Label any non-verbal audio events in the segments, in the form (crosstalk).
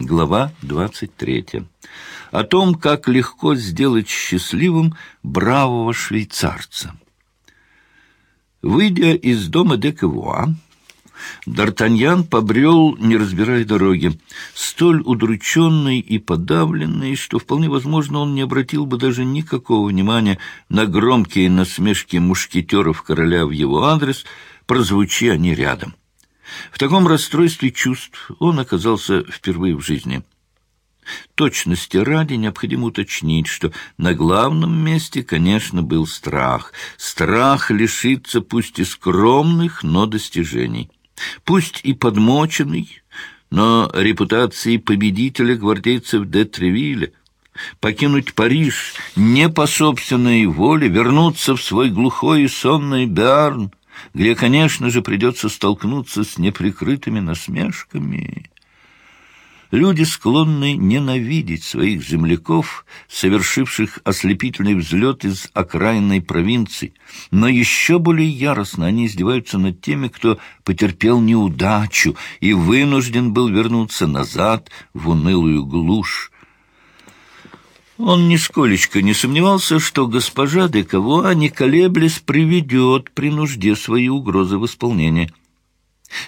Глава 23. О том, как легко сделать счастливым бравого швейцарца. Выйдя из дома де Кавуа, Д'Артаньян побрел, не разбирая дороги, столь удрученный и подавленный, что вполне возможно он не обратил бы даже никакого внимания на громкие насмешки мушкетеров короля в его адрес, прозвучи они рядом. В таком расстройстве чувств он оказался впервые в жизни. Точности ради необходимо уточнить, что на главном месте, конечно, был страх. Страх лишиться пусть и скромных, но достижений. Пусть и подмоченный, но репутации победителя гвардейцев де Тревилля, покинуть Париж не по собственной воле, вернуться в свой глухой и сонный Берн, где, конечно же, придется столкнуться с неприкрытыми насмешками. Люди склонны ненавидеть своих земляков, совершивших ослепительный взлет из окраинной провинции, но еще более яростно они издеваются над теми, кто потерпел неудачу и вынужден был вернуться назад в унылую глушь, он нисколечко не сомневался, что госпожа де Кавуа, не колеблясь, приведет при нужде свои угрозы в исполнение.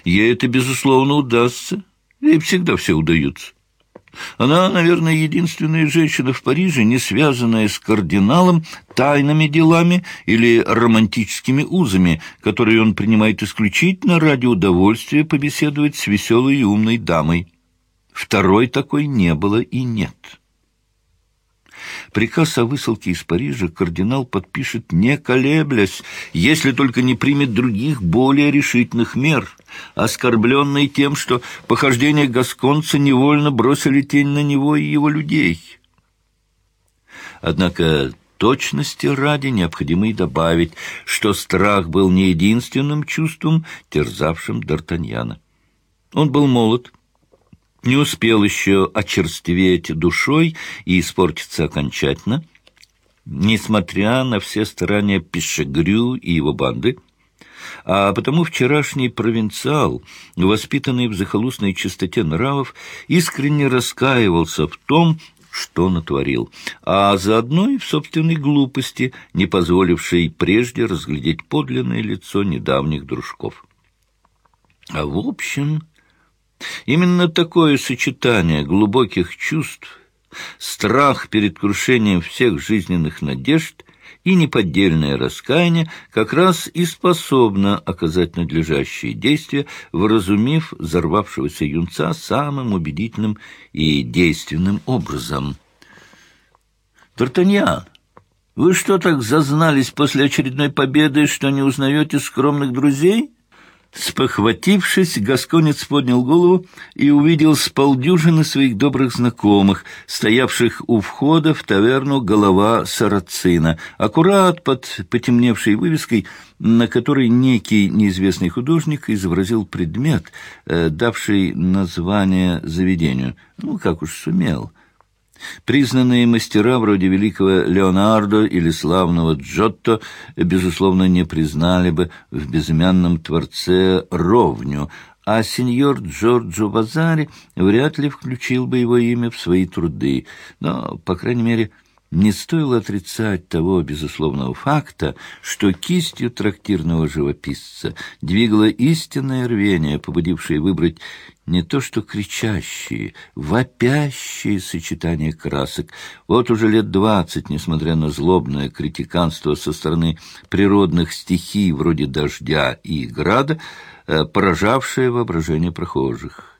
Ей это, безусловно, удастся. Ей всегда все удаются. Она, наверное, единственная женщина в Париже, не связанная с кардиналом тайными делами или романтическими узами, которые он принимает исключительно ради удовольствия побеседовать с веселой и умной дамой. Второй такой не было и нет». Приказ о высылке из Парижа кардинал подпишет не колеблясь, если только не примет других более решительных мер, оскорбленный тем, что похождения гасконца невольно бросили тень на него и его людей. Однако точности ради необходимо и добавить, что страх был не единственным чувством, терзавшим Д'Артаньяна. Он был молод, не успел еще очерстветь душой и испортиться окончательно, несмотря на все старания Пешегрю и его банды, а потому вчерашний провинциал, воспитанный в захолустной чистоте нравов, искренне раскаивался в том, что натворил, а заодно и в собственной глупости, не позволившей прежде разглядеть подлинное лицо недавних дружков. А в общем... Именно такое сочетание глубоких чувств, страх перед крушением всех жизненных надежд и неподдельное раскаяние как раз и способно оказать надлежащие действия, вразумив взорвавшегося юнца самым убедительным и действенным образом. «Д'Артаньян, вы что так зазнались после очередной победы, что не узнаете скромных друзей?» Спохватившись, Гасконец поднял голову и увидел с полдюжины своих добрых знакомых, стоявших у входа в таверну «Голова Сарацина», аккурат под потемневшей вывеской, на которой некий неизвестный художник изобразил предмет, э, давший название заведению. Ну, как уж сумел — Признанные мастера вроде великого Леонардо или славного Джотто, безусловно, не признали бы в безымянном творце ровню, а сеньор Джорджо Вазари вряд ли включил бы его имя в свои труды. Но, по крайней мере, не стоило отрицать того безусловного факта, что кистью трактирного живописца двигало истинное рвение, побудившее выбрать не то что кричащие, вопящие сочетания красок. Вот уже лет двадцать, несмотря на злобное критиканство со стороны природных стихий вроде дождя и града, э, поражавшее воображение прохожих.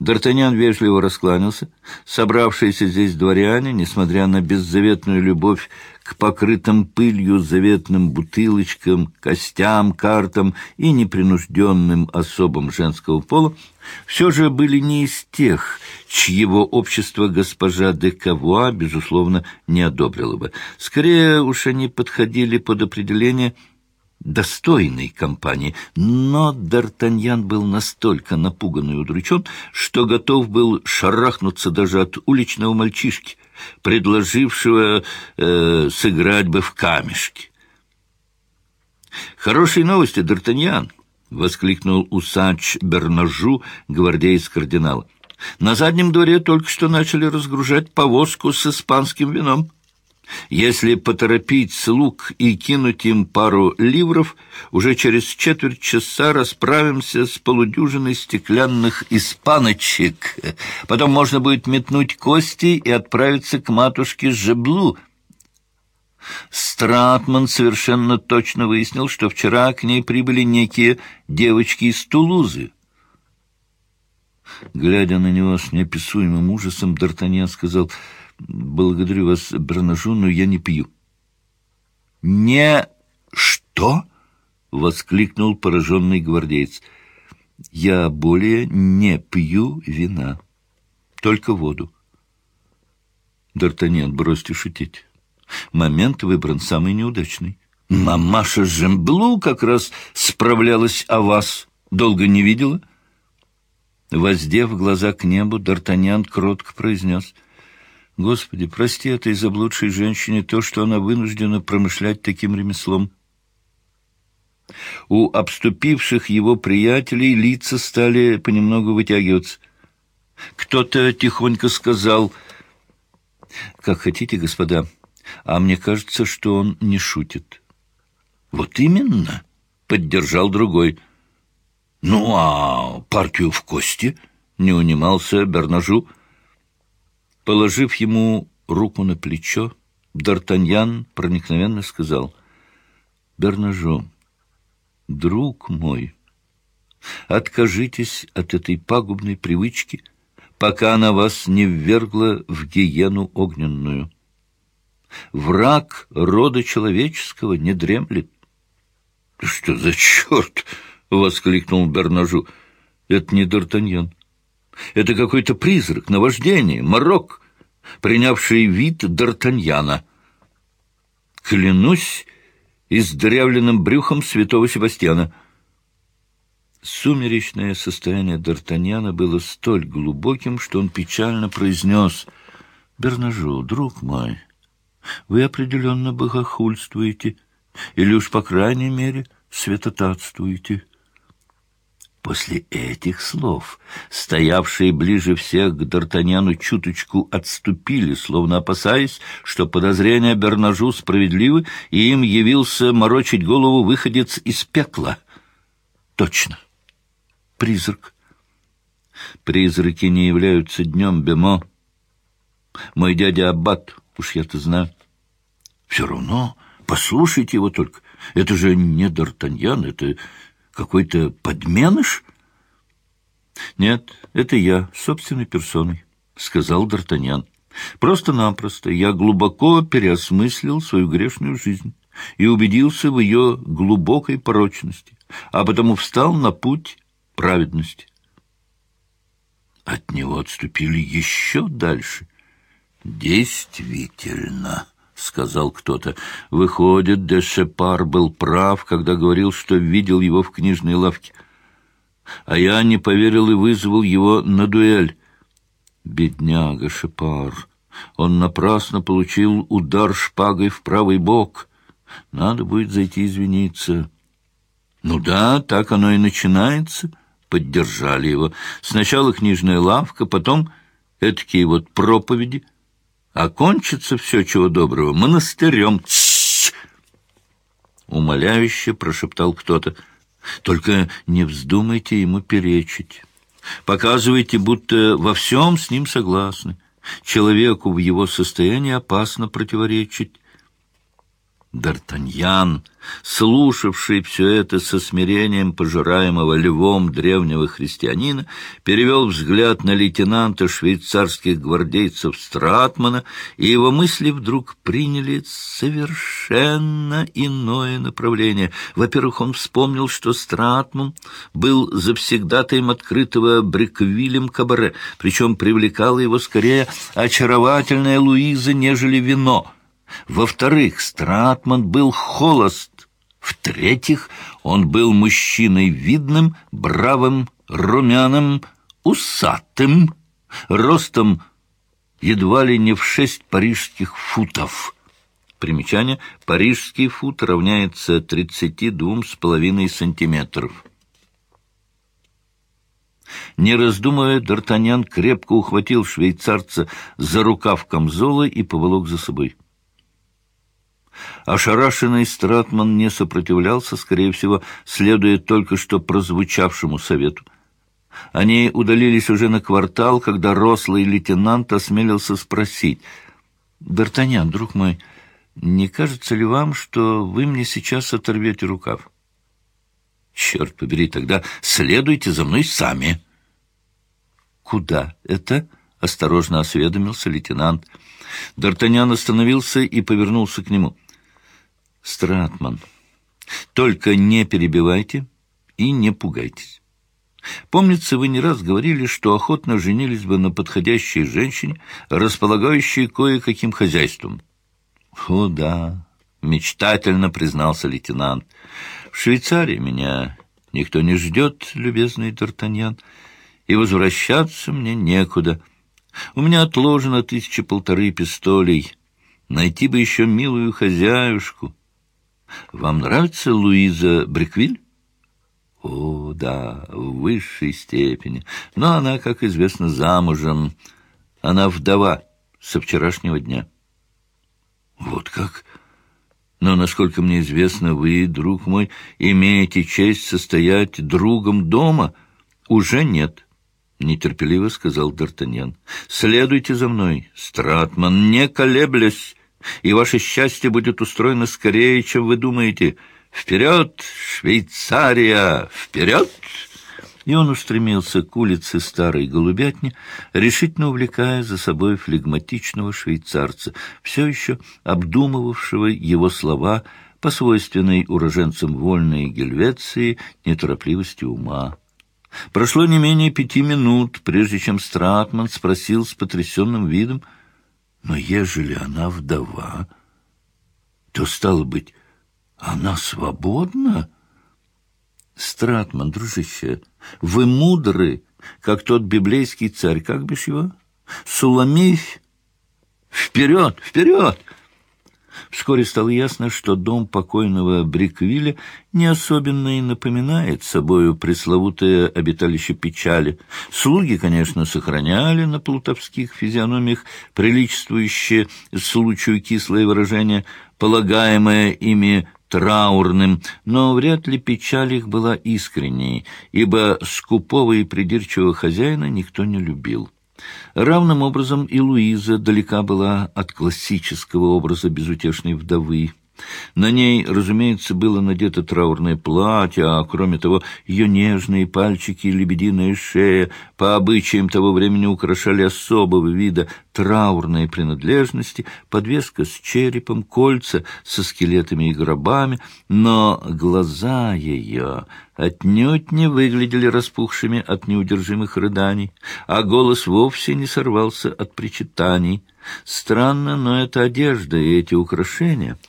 Д'Артаньян вежливо раскланялся. Собравшиеся здесь дворяне, несмотря на беззаветную любовь к покрытым пылью заветным бутылочкам, костям, картам и непринужденным особам женского пола, все же были не из тех, чьего общество госпожа де Кавуа, безусловно, не одобрила бы. Скорее уж они подходили под определение – достойной компании, но Д'Артаньян был настолько напуган и удручен, что готов был шарахнуться даже от уличного мальчишки, предложившего э, сыграть бы в камешки. «Хорошие новости, Д'Артаньян!» — воскликнул усач Бернажу, гвардейц кардинала. На заднем дворе только что начали разгружать повозку с испанским вином. Если поторопить слуг и кинуть им пару ливров, уже через четверть часа расправимся с полудюжиной стеклянных испаночек. Потом можно будет метнуть кости и отправиться к матушке Жеблу. Стратман совершенно точно выяснил, что вчера к ней прибыли некие девочки из Тулузы. Глядя на него с неописуемым ужасом, Д'Артаньян сказал — «Благодарю вас, Бернажу, но я не пью». «Не что?» — воскликнул пораженный гвардеец. «Я более не пью вина, только воду». «Д'Артаньян, бросьте шутить. Момент выбран самый неудачный. Мамаша Жемблу как раз справлялась о вас. Долго не видела?» Воздев глаза к небу, Д'Артаньян кротко произнес — Господи, прости этой заблудшей женщине то, что она вынуждена промышлять таким ремеслом. У обступивших его приятелей лица стали понемногу вытягиваться. Кто-то тихонько сказал, «Как хотите, господа, а мне кажется, что он не шутит». «Вот именно», — поддержал другой. «Ну, а партию в кости?» — не унимался Бернажу. Положив ему руку на плечо, Д'Артаньян проникновенно сказал, «Бернажо, друг мой, откажитесь от этой пагубной привычки, пока она вас не ввергла в гиену огненную. Враг рода человеческого не дремлет». «Что за черт?» — воскликнул Бернажу. «Это не Д'Артаньян. Это какой-то призрак, наваждение, морок, принявший вид Д'Артаньяна. Клянусь издрявленным брюхом святого Себастьяна. Сумеречное состояние Д'Артаньяна было столь глубоким, что он печально произнес «Бернажу, друг мой, вы определенно богохульствуете, или уж, по крайней мере, святотатствуете». После этих слов стоявшие ближе всех к Д'Артаньяну чуточку отступили, словно опасаясь, что подозрения Бернажу справедливы, и им явился морочить голову выходец из пекла. Точно. Призрак. Призраки не являются днем Бемо. Мой дядя Аббат, уж я-то знаю. Все равно, послушайте его только. Это же не Д'Артаньян, это какой-то подменыш? Нет, это я, собственной персоной, сказал Д'Артаньян. Просто-напросто я глубоко переосмыслил свою грешную жизнь и убедился в ее глубокой порочности, а потому встал на путь праведности. От него отступили еще дальше. Действительно. — сказал кто-то. Выходит, де Шепар был прав, когда говорил, что видел его в книжной лавке. А я не поверил и вызвал его на дуэль. Бедняга Шепар. Он напрасно получил удар шпагой в правый бок. Надо будет зайти извиниться. Ну да, так оно и начинается. Поддержали его. Сначала книжная лавка, потом этакие вот проповеди — Окончится все, чего доброго, монастырем. Тссс! Умоляюще прошептал кто-то. Только не вздумайте ему перечить. Показывайте, будто во всем с ним согласны. Человеку в его состоянии опасно противоречить. Д'Артаньян, слушавший все это со смирением пожираемого львом древнего христианина, перевел взгляд на лейтенанта швейцарских гвардейцев Стратмана, и его мысли вдруг приняли совершенно иное направление. Во-первых, он вспомнил, что Стратман был завсегдатаем открытого Бриквилем кабаре, причем привлекала его скорее очаровательная Луиза, нежели вино — во-вторых, Стратман был холост. В-третьих, он был мужчиной видным, бравым, румяным, усатым, ростом едва ли не в шесть парижских футов. Примечание. Парижский фут равняется тридцати двум с половиной сантиметров. Не раздумывая, Д'Артаньян крепко ухватил швейцарца за рукав камзола и поволок за собой. Ошарашенный Стратман не сопротивлялся, скорее всего, следуя только что прозвучавшему совету. Они удалились уже на квартал, когда рослый лейтенант осмелился спросить. «Д'Артаньян, друг мой, не кажется ли вам, что вы мне сейчас оторвете рукав?» «Черт побери, тогда следуйте за мной сами». «Куда это?» — осторожно осведомился лейтенант. Д'Артаньян остановился и повернулся к нему. «Стратман, только не перебивайте и не пугайтесь. Помнится, вы не раз говорили, что охотно женились бы на подходящей женщине, располагающей кое-каким хозяйством». «О, да», — мечтательно признался лейтенант. «В Швейцарии меня никто не ждет, любезный Д'Артаньян» и возвращаться мне некуда. У меня отложено тысячи полторы пистолей. Найти бы еще милую хозяюшку. Вам нравится Луиза Бриквиль? О, да, в высшей степени. Но она, как известно, замужем. Она вдова со вчерашнего дня. Вот как... Но, насколько мне известно, вы, друг мой, имеете честь состоять другом дома? Уже нет. — нетерпеливо сказал Д'Артаньян. — Следуйте за мной, Стратман, не колеблясь, и ваше счастье будет устроено скорее, чем вы думаете. Вперед, Швейцария, вперед! И он устремился к улице Старой Голубятни, решительно увлекая за собой флегматичного швейцарца, все еще обдумывавшего его слова по свойственной уроженцам вольной Гельвеции неторопливости ума. Прошло не менее пяти минут, прежде чем Стратман спросил с потрясенным видом, «Но ежели она вдова, то, стало быть, она свободна?» «Стратман, дружище, вы мудры, как тот библейский царь, как бишь его? Суламифь? Вперед, вперед!» Вскоре стало ясно, что дом покойного Бриквиля не особенно и напоминает собою пресловутое обиталище печали. Слуги, конечно, сохраняли на плутовских физиономиях приличествующее случаю кислое выражение, полагаемое ими траурным, но вряд ли печаль их была искренней, ибо скупого и придирчивого хозяина никто не любил. Равным образом и Луиза далека была от классического образа безутешной вдовы. На ней, разумеется, было надето траурное платье, а кроме того, ее нежные пальчики и лебединая шея по обычаям того времени украшали особого вида траурные принадлежности, подвеска с черепом, кольца со скелетами и гробами, но глаза ее отнюдь не выглядели распухшими от неудержимых рыданий, а голос вовсе не сорвался от причитаний. Странно, но эта одежда и эти украшения —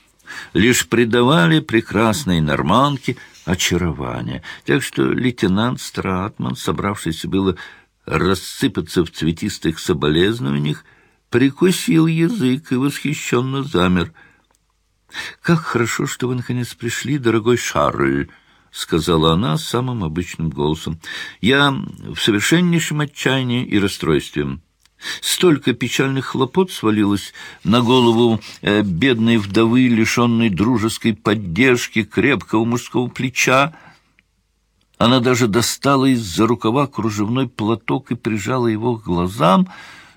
лишь придавали прекрасной норманке очарование. Так что лейтенант Стратман, собравшийся было рассыпаться в цветистых соболезнованиях, прикусил язык и восхищенно замер. «Как хорошо, что вы, наконец, пришли, дорогой Шарль!» — сказала она самым обычным голосом. «Я в совершеннейшем отчаянии и расстройстве. Столько печальных хлопот свалилось на голову э, бедной вдовы, лишенной дружеской поддержки, крепкого мужского плеча. Она даже достала из-за рукава кружевной платок и прижала его к глазам,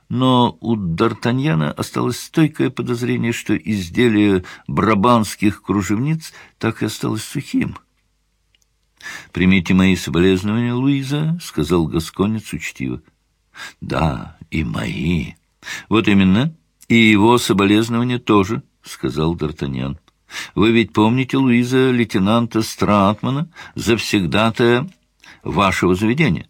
но у Д'Артаньяна осталось стойкое подозрение, что изделие брабанских кружевниц так и осталось сухим. «Примите мои соболезнования, Луиза», — сказал Гасконец учтиво. Да, и мои. Вот именно. И его соболезнования тоже, сказал Д'Артаньян. Вы ведь помните Луиза, лейтенанта Стратмана, завсегдатая вашего заведения?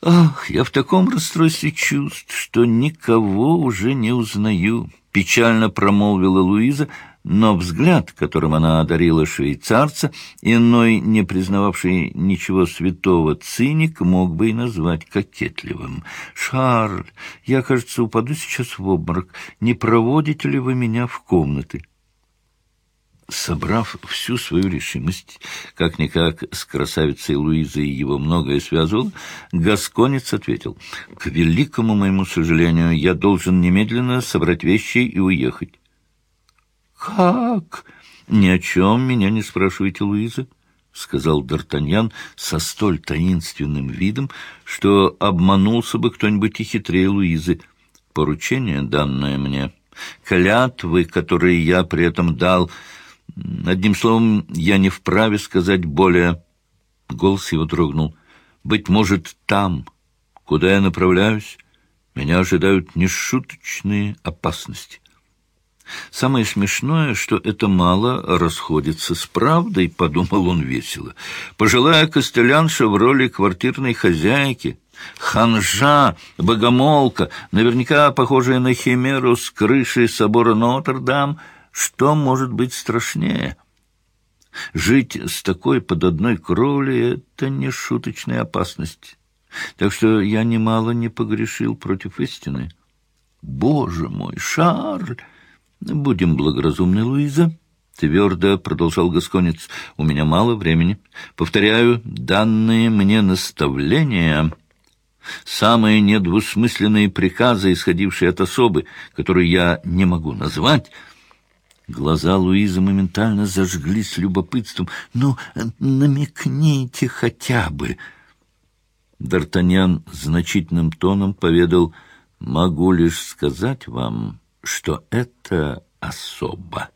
Ах, я в таком расстройстве чувств, что никого уже не узнаю, печально промолвила Луиза, но взгляд, которым она одарила швейцарца, иной, не признававший ничего святого циник, мог бы и назвать кокетливым. «Шарль, я, кажется, упаду сейчас в обморок. Не проводите ли вы меня в комнаты?» Собрав всю свою решимость, как-никак с красавицей Луизой его многое связывал, Гасконец ответил, «К великому моему сожалению, я должен немедленно собрать вещи и уехать». «Как?» «Ни о чем меня не спрашивайте, Луиза», — сказал Д'Артаньян со столь таинственным видом, что обманулся бы кто-нибудь и хитрее Луизы. «Поручение, данное мне, клятвы, которые я при этом дал...» Одним словом, я не вправе сказать более. Голос его дрогнул. Быть может, там, куда я направляюсь, меня ожидают нешуточные опасности. Самое смешное, что это мало расходится с правдой, подумал он весело. Пожилая костелянша в роли квартирной хозяйки, ханжа, богомолка, наверняка похожая на химеру с крыши собора Нотр-Дам — что может быть страшнее? Жить с такой под одной кровлей — это не шуточная опасность. Так что я немало не погрешил против истины. Боже мой, Шарль! Будем благоразумны, Луиза. Твердо продолжал Гасконец. У меня мало времени. Повторяю, данные мне наставления... Самые недвусмысленные приказы, исходившие от особы, которую я не могу назвать, Глаза Луизы моментально зажглись любопытством. «Ну, намекните хотя бы!» Д'Артаньян значительным тоном поведал, «Могу лишь сказать вам, что это особо.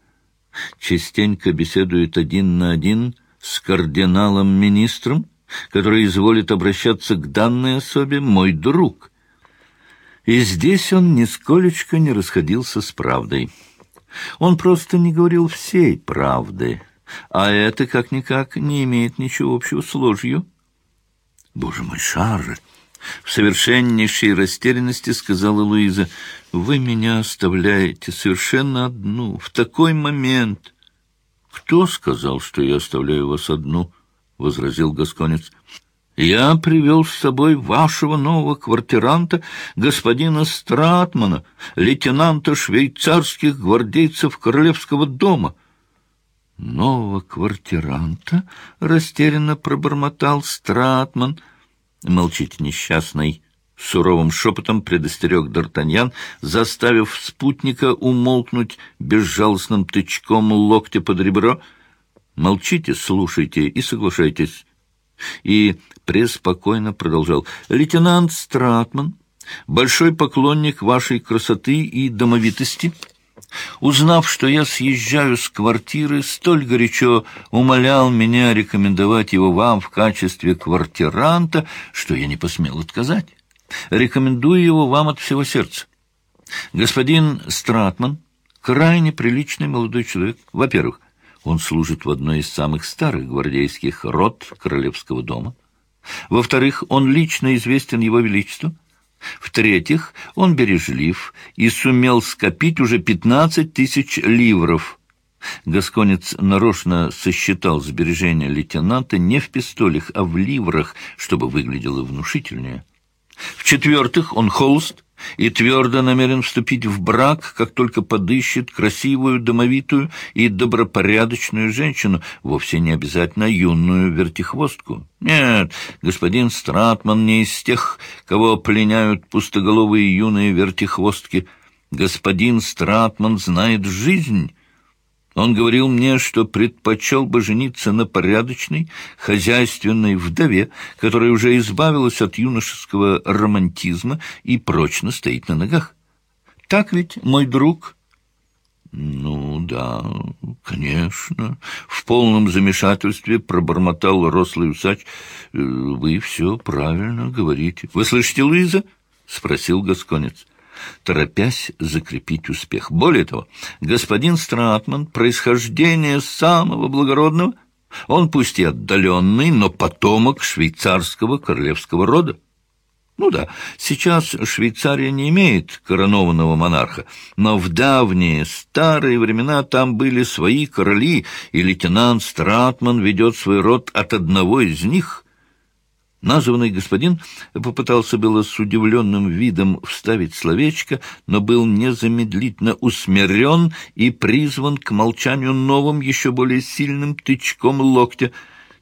Частенько беседует один на один с кардиналом-министром, который изволит обращаться к данной особе мой друг». И здесь он нисколечко не расходился с правдой. Он просто не говорил всей правды, а это, как-никак, не имеет ничего общего с ложью. «Боже мой, Шарль!» В совершеннейшей растерянности сказала Луиза, «Вы меня оставляете совершенно одну, в такой момент». «Кто сказал, что я оставляю вас одну?» — возразил Гасконец. Я привел с собой вашего нового квартиранта, господина Стратмана, лейтенанта швейцарских гвардейцев Королевского дома. Нового квартиранта? — растерянно пробормотал Стратман. Молчите, несчастный. Суровым шепотом предостерег Д'Артаньян, заставив спутника умолкнуть безжалостным тычком локтя под ребро. Молчите, слушайте и соглашайтесь и преспокойно продолжал. «Лейтенант Стратман, большой поклонник вашей красоты и домовитости, узнав, что я съезжаю с квартиры, столь горячо умолял меня рекомендовать его вам в качестве квартиранта, что я не посмел отказать. Рекомендую его вам от всего сердца. Господин Стратман — крайне приличный молодой человек. Во-первых, он служит в одной из самых старых гвардейских рот Королевского дома. Во-вторых, он лично известен его величеству. В-третьих, он бережлив и сумел скопить уже пятнадцать тысяч ливров. Гасконец нарочно сосчитал сбережения лейтенанта не в пистолях, а в ливрах, чтобы выглядело внушительнее. В-четвертых, он холст и твердо намерен вступить в брак, как только подыщет красивую, домовитую и добропорядочную женщину, вовсе не обязательно юную вертихвостку. Нет, господин Стратман не из тех, кого пленяют пустоголовые юные вертихвостки. Господин Стратман знает жизнь» Он говорил мне, что предпочел бы жениться на порядочной, хозяйственной вдове, которая уже избавилась от юношеского романтизма и прочно стоит на ногах. Так ведь, мой друг? Ну, да, конечно. В полном замешательстве пробормотал рослый усач. Вы все правильно говорите. Вы слышите, Луиза? — спросил Гасконец торопясь закрепить успех. Более того, господин Стратман, происхождение самого благородного, он пусть и отдаленный, но потомок швейцарского королевского рода. Ну да, сейчас Швейцария не имеет коронованного монарха, но в давние старые времена там были свои короли, и лейтенант Стратман ведет свой род от одного из них — Названный господин попытался было с удивленным видом вставить словечко, но был незамедлительно усмирен и призван к молчанию новым, еще более сильным тычком локтя.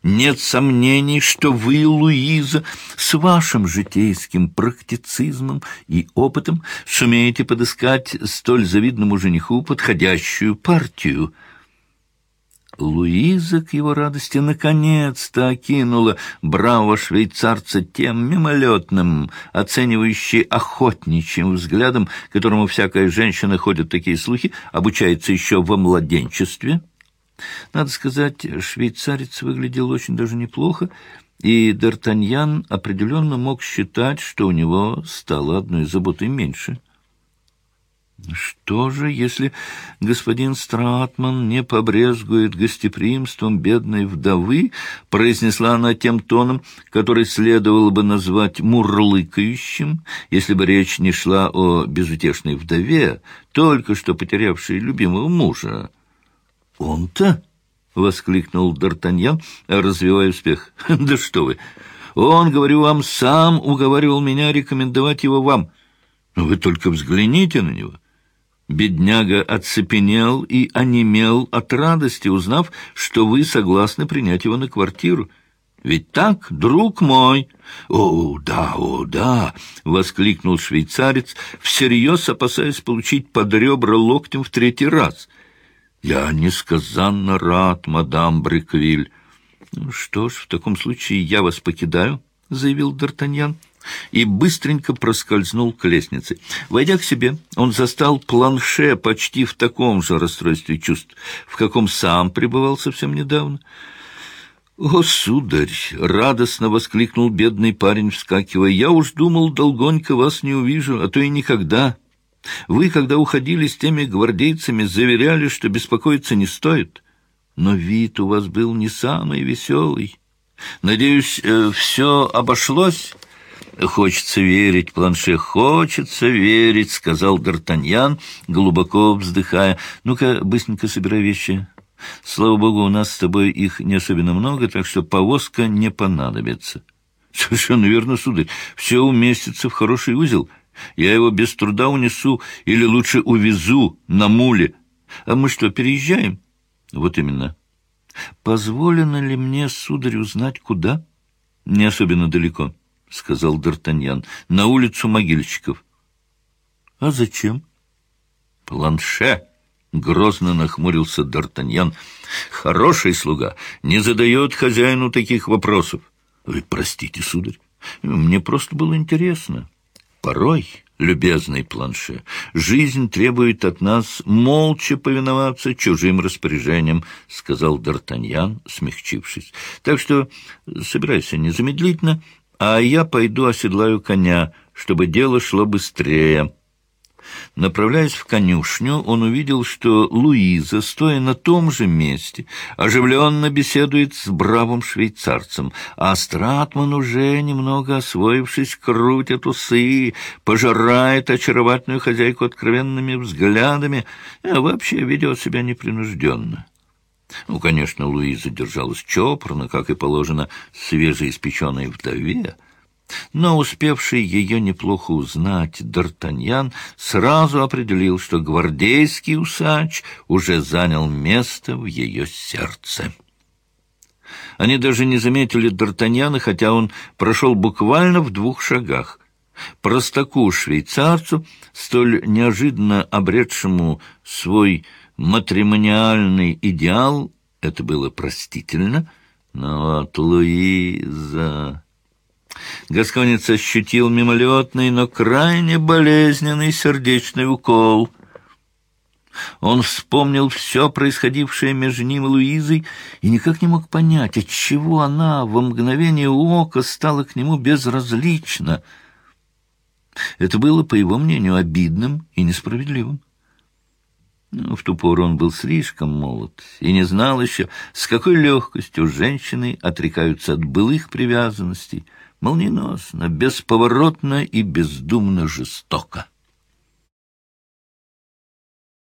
«Нет сомнений, что вы, Луиза, с вашим житейским практицизмом и опытом сумеете подыскать столь завидному жениху подходящую партию». Луиза, к его радости, наконец-то окинула бравого швейцарца тем мимолетным, оценивающим охотничьим взглядом, которому всякая женщина, ходят такие слухи, обучается еще во младенчестве. Надо сказать, швейцарец выглядел очень даже неплохо, и Д'Артаньян определенно мог считать, что у него стало одной заботой меньше — что же, если господин Стратман не побрезгует гостеприимством бедной вдовы, произнесла она тем тоном, который следовало бы назвать мурлыкающим, если бы речь не шла о безутешной вдове, только что потерявшей любимого мужа. «Он-то?» — воскликнул Д'Артаньян, развивая успех. (laughs) «Да что вы! Он, говорю вам, сам уговаривал меня рекомендовать его вам. Вы только взгляните на него». Бедняга оцепенел и онемел от радости, узнав, что вы согласны принять его на квартиру. Ведь так, друг мой? О, да, о, да, воскликнул швейцарец, всерьез опасаясь получить под ребра локтем в третий раз. Я несказанно рад, мадам Бреквиль. Ну что ж, в таком случае я вас покидаю, заявил Д'Артаньян и быстренько проскользнул к лестнице. Войдя к себе, он застал планше почти в таком же расстройстве чувств, в каком сам пребывал совсем недавно. «О, сударь!» — радостно воскликнул бедный парень, вскакивая. «Я уж думал, долгонько вас не увижу, а то и никогда. Вы, когда уходили с теми гвардейцами, заверяли, что беспокоиться не стоит. Но вид у вас был не самый веселый. Надеюсь, э, все обошлось?» «Хочется верить, планше, хочется верить», — сказал Д'Артаньян, глубоко вздыхая. «Ну-ка, быстренько собирай вещи. Слава богу, у нас с тобой их не особенно много, так что повозка не понадобится». «Совершенно верно, сударь. Все уместится в хороший узел. Я его без труда унесу или лучше увезу на муле. А мы что, переезжаем?» «Вот именно». «Позволено ли мне, сударь, узнать, куда?» «Не особенно далеко». — сказал Д'Артаньян, — на улицу могильщиков. — А зачем? — Планше, — грозно нахмурился Д'Артаньян, — хороший слуга, не задает хозяину таких вопросов. — Вы простите, сударь, мне просто было интересно. Порой, любезный планше, жизнь требует от нас молча повиноваться чужим распоряжениям, — сказал Д'Артаньян, смягчившись. — Так что собирайся незамедлительно а я пойду оседлаю коня, чтобы дело шло быстрее». Направляясь в конюшню, он увидел, что Луиза, стоя на том же месте, оживленно беседует с бравым швейцарцем, а Стратман уже, немного освоившись, крутит усы, пожирает очаровательную хозяйку откровенными взглядами, а вообще ведет себя непринужденно. Ну, конечно, Луиза держалась чопорно, как и положено свежеиспеченной вдове, но успевший ее неплохо узнать Д'Артаньян сразу определил, что гвардейский усач уже занял место в ее сердце. Они даже не заметили Д'Артаньяна, хотя он прошел буквально в двух шагах. Простаку-швейцарцу, столь неожиданно обретшему свой матримониальный идеал, это было простительно, но вот Луиза... Гасконец ощутил мимолетный, но крайне болезненный сердечный укол. Он вспомнил все происходившее между ним и Луизой и никак не мог понять, отчего она во мгновение ока стала к нему безразлична. Это было, по его мнению, обидным и несправедливым. Но в ту пору он был слишком молод и не знал еще, с какой легкостью женщины отрекаются от былых привязанностей, молниеносно, бесповоротно и бездумно жестоко.